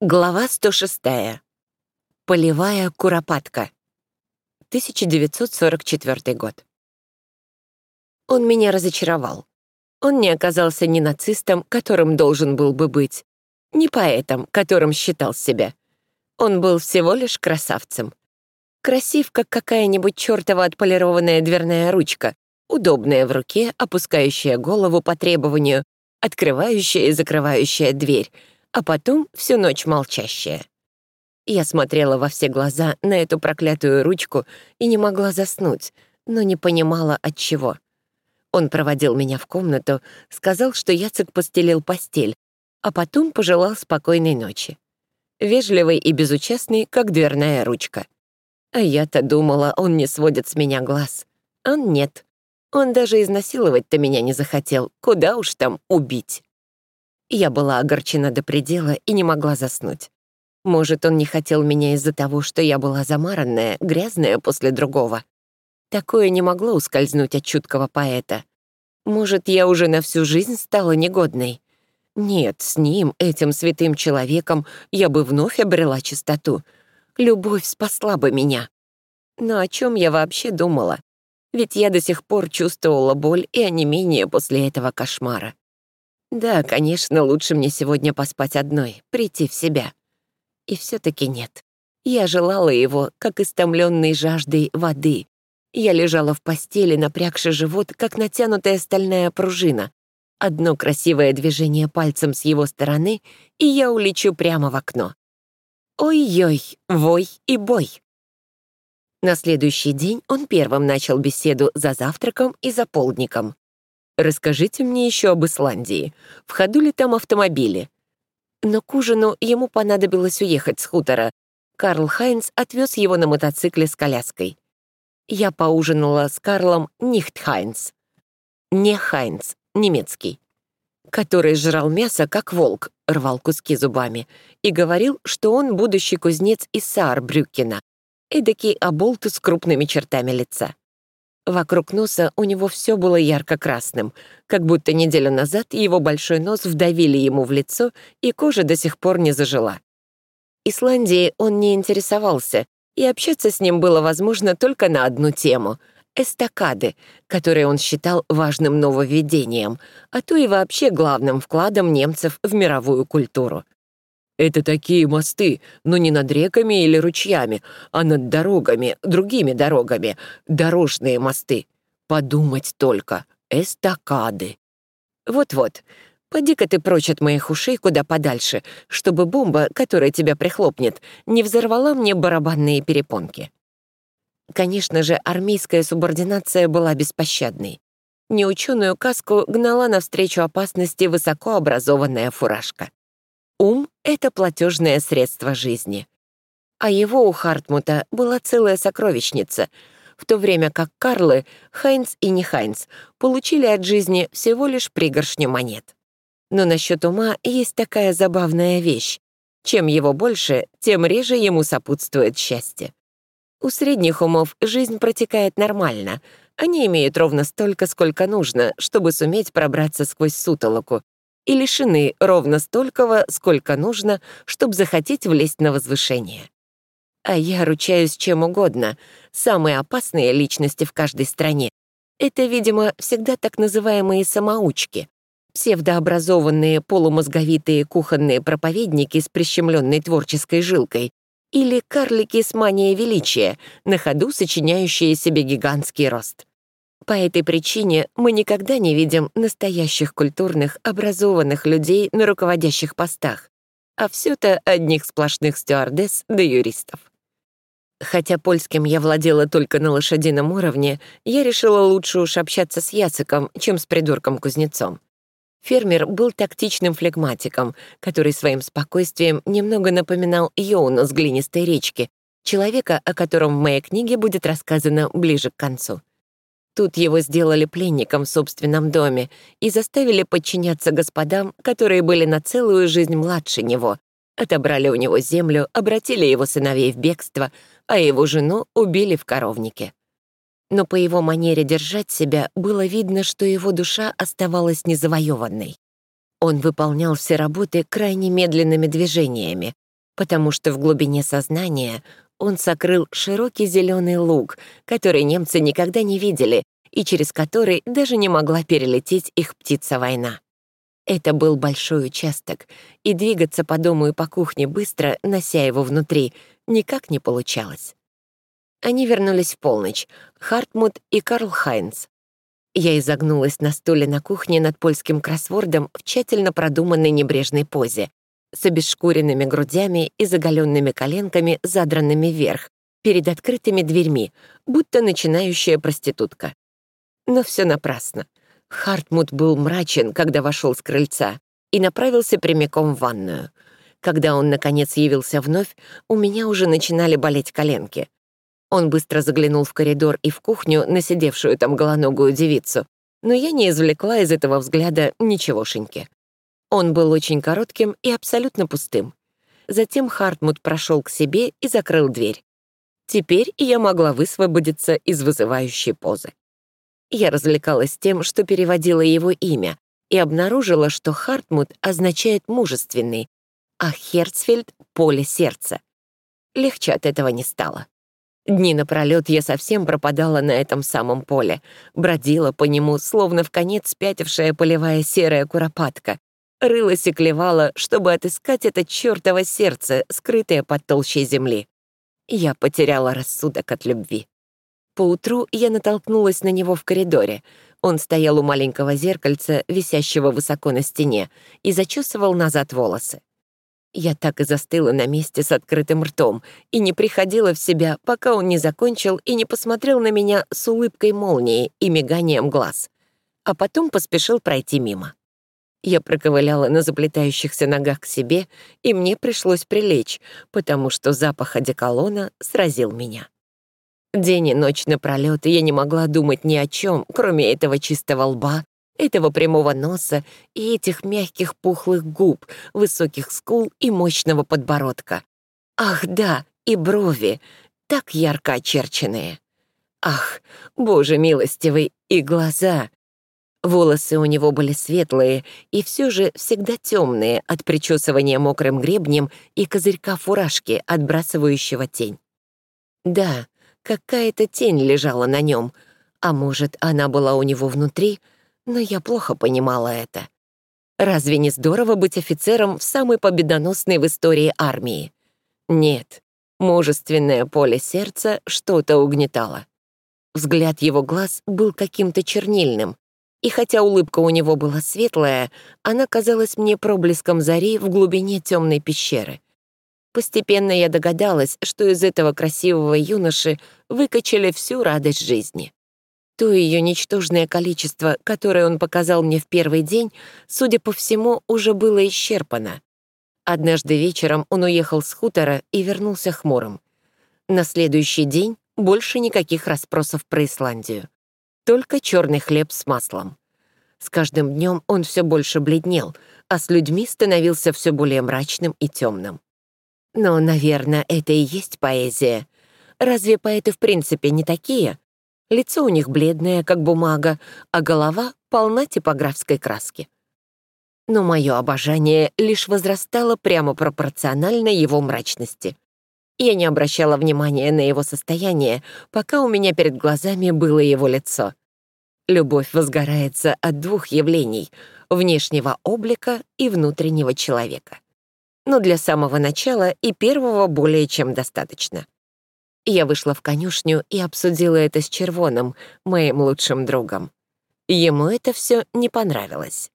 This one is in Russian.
Глава 106. Полевая куропатка. 1944 год. Он меня разочаровал. Он не оказался ни нацистом, которым должен был бы быть, ни поэтом, которым считал себя. Он был всего лишь красавцем. Красив, как какая-нибудь чертова отполированная дверная ручка, удобная в руке, опускающая голову по требованию, открывающая и закрывающая дверь — а потом всю ночь молчащая. Я смотрела во все глаза на эту проклятую ручку и не могла заснуть, но не понимала, от чего. Он проводил меня в комнату, сказал, что Яцек постелил постель, а потом пожелал спокойной ночи. Вежливый и безучастный, как дверная ручка. А я-то думала, он не сводит с меня глаз. Он нет. Он даже изнасиловать-то меня не захотел, куда уж там убить. Я была огорчена до предела и не могла заснуть. Может, он не хотел меня из-за того, что я была замаранная, грязная после другого. Такое не могло ускользнуть от чуткого поэта. Может, я уже на всю жизнь стала негодной. Нет, с ним, этим святым человеком, я бы вновь обрела чистоту. Любовь спасла бы меня. Но о чем я вообще думала? Ведь я до сих пор чувствовала боль и онемение после этого кошмара. Да, конечно, лучше мне сегодня поспать одной, прийти в себя. И все таки нет. Я желала его, как истомленной жаждой воды. Я лежала в постели, напрягши живот, как натянутая стальная пружина. Одно красивое движение пальцем с его стороны, и я улечу прямо в окно. Ой-ой, вой и бой. На следующий день он первым начал беседу за завтраком и за полдником. Расскажите мне еще об Исландии. В ходу ли там автомобили? Но к ужину ему понадобилось уехать с хутора. Карл Хайнц отвез его на мотоцикле с коляской. Я поужинала с Карлом Нихт Хайнц. Не Хайнц, немецкий. Который жрал мясо, как волк, рвал куски зубами, и говорил, что он будущий кузнец из Саарбрюкена, эдакий оболтус с крупными чертами лица. Вокруг носа у него все было ярко-красным, как будто неделю назад его большой нос вдавили ему в лицо, и кожа до сих пор не зажила. Исландией он не интересовался, и общаться с ним было возможно только на одну тему — эстакады, которые он считал важным нововведением, а то и вообще главным вкладом немцев в мировую культуру. Это такие мосты, но не над реками или ручьями, а над дорогами, другими дорогами, дорожные мосты. Подумать только, эстакады. Вот-вот, поди-ка ты прочь от моих ушей куда подальше, чтобы бомба, которая тебя прихлопнет, не взорвала мне барабанные перепонки. Конечно же, армейская субординация была беспощадной. Неученую каску гнала навстречу опасности высокообразованная фуражка. Ум — это платежное средство жизни. А его у Хартмута была целая сокровищница, в то время как Карлы, Хайнц и не Хайнц, получили от жизни всего лишь пригоршню монет. Но насчет ума есть такая забавная вещь. Чем его больше, тем реже ему сопутствует счастье. У средних умов жизнь протекает нормально. Они имеют ровно столько, сколько нужно, чтобы суметь пробраться сквозь сутолоку, и лишены ровно столького, сколько нужно, чтобы захотеть влезть на возвышение. А я ручаюсь чем угодно. Самые опасные личности в каждой стране — это, видимо, всегда так называемые самоучки, псевдообразованные полумозговитые кухонные проповедники с прищемленной творческой жилкой или карлики с манией величия, на ходу сочиняющие себе гигантский рост. По этой причине мы никогда не видим настоящих культурных, образованных людей на руководящих постах, а все это одних сплошных стюардесс да юристов. Хотя польским я владела только на лошадином уровне, я решила лучше уж общаться с Яциком, чем с придурком-кузнецом. Фермер был тактичным флегматиком, который своим спокойствием немного напоминал Йоуна с глинистой речки, человека, о котором в моей книге будет рассказано ближе к концу. Тут его сделали пленником в собственном доме и заставили подчиняться господам, которые были на целую жизнь младше него, отобрали у него землю, обратили его сыновей в бегство, а его жену убили в коровнике. Но по его манере держать себя было видно, что его душа оставалась незавоеванной. Он выполнял все работы крайне медленными движениями, потому что в глубине сознания он сокрыл широкий зеленый луг, который немцы никогда не видели и через который даже не могла перелететь их птица-война. Это был большой участок, и двигаться по дому и по кухне быстро, нося его внутри, никак не получалось. Они вернулись в полночь, Хартмут и Карл Хайнц. Я изогнулась на стуле на кухне над польским кроссвордом в тщательно продуманной небрежной позе, с обесшкуренными грудями и заголенными коленками, задранными вверх, перед открытыми дверьми, будто начинающая проститутка. Но все напрасно. Хартмут был мрачен, когда вошел с крыльца, и направился прямиком в ванную. Когда он, наконец, явился вновь, у меня уже начинали болеть коленки. Он быстро заглянул в коридор и в кухню на сидевшую там голоногую девицу, но я не извлекла из этого взгляда ничегошеньки. Он был очень коротким и абсолютно пустым. Затем Хартмут прошел к себе и закрыл дверь. Теперь я могла высвободиться из вызывающей позы. Я развлекалась тем, что переводила его имя, и обнаружила, что Хартмут означает «мужественный», а Херцфельд — «поле сердца». Легче от этого не стало. Дни напролет я совсем пропадала на этом самом поле, бродила по нему, словно в конец спятившая полевая серая куропатка, рылась и клевала, чтобы отыскать это чёртово сердце, скрытое под толщей земли. Я потеряла рассудок от любви. Поутру я натолкнулась на него в коридоре. Он стоял у маленького зеркальца, висящего высоко на стене, и зачесывал назад волосы. Я так и застыла на месте с открытым ртом и не приходила в себя, пока он не закончил и не посмотрел на меня с улыбкой молнии и миганием глаз. А потом поспешил пройти мимо. Я проковыляла на заплетающихся ногах к себе, и мне пришлось прилечь, потому что запах одеколона сразил меня. День и ночь напролёт я не могла думать ни о чем, кроме этого чистого лба этого прямого носа и этих мягких пухлых губ, высоких скул и мощного подбородка. Ах, да, и брови, так ярко очерченные. Ах, боже милостивый, и глаза. Волосы у него были светлые и все же всегда темные от причесывания мокрым гребнем и козырька фуражки, отбрасывающего тень. Да, какая-то тень лежала на нем, а может, она была у него внутри — но я плохо понимала это. Разве не здорово быть офицером в самой победоносной в истории армии? Нет, мужественное поле сердца что-то угнетало. Взгляд его глаз был каким-то чернильным, и хотя улыбка у него была светлая, она казалась мне проблеском зари в глубине темной пещеры. Постепенно я догадалась, что из этого красивого юноши выкачали всю радость жизни. То ее ничтожное количество, которое он показал мне в первый день, судя по всему, уже было исчерпано. Однажды вечером он уехал с хутора и вернулся хмурым. На следующий день больше никаких расспросов про Исландию. Только черный хлеб с маслом. С каждым днем он все больше бледнел, а с людьми становился все более мрачным и темным. Но, наверное, это и есть поэзия. Разве поэты в принципе не такие? Лицо у них бледное, как бумага, а голова полна типографской краски. Но мое обожание лишь возрастало прямо пропорционально его мрачности. Я не обращала внимания на его состояние, пока у меня перед глазами было его лицо. Любовь возгорается от двух явлений — внешнего облика и внутреннего человека. Но для самого начала и первого более чем достаточно. Я вышла в конюшню и обсудила это с Червоном, моим лучшим другом. Ему это все не понравилось.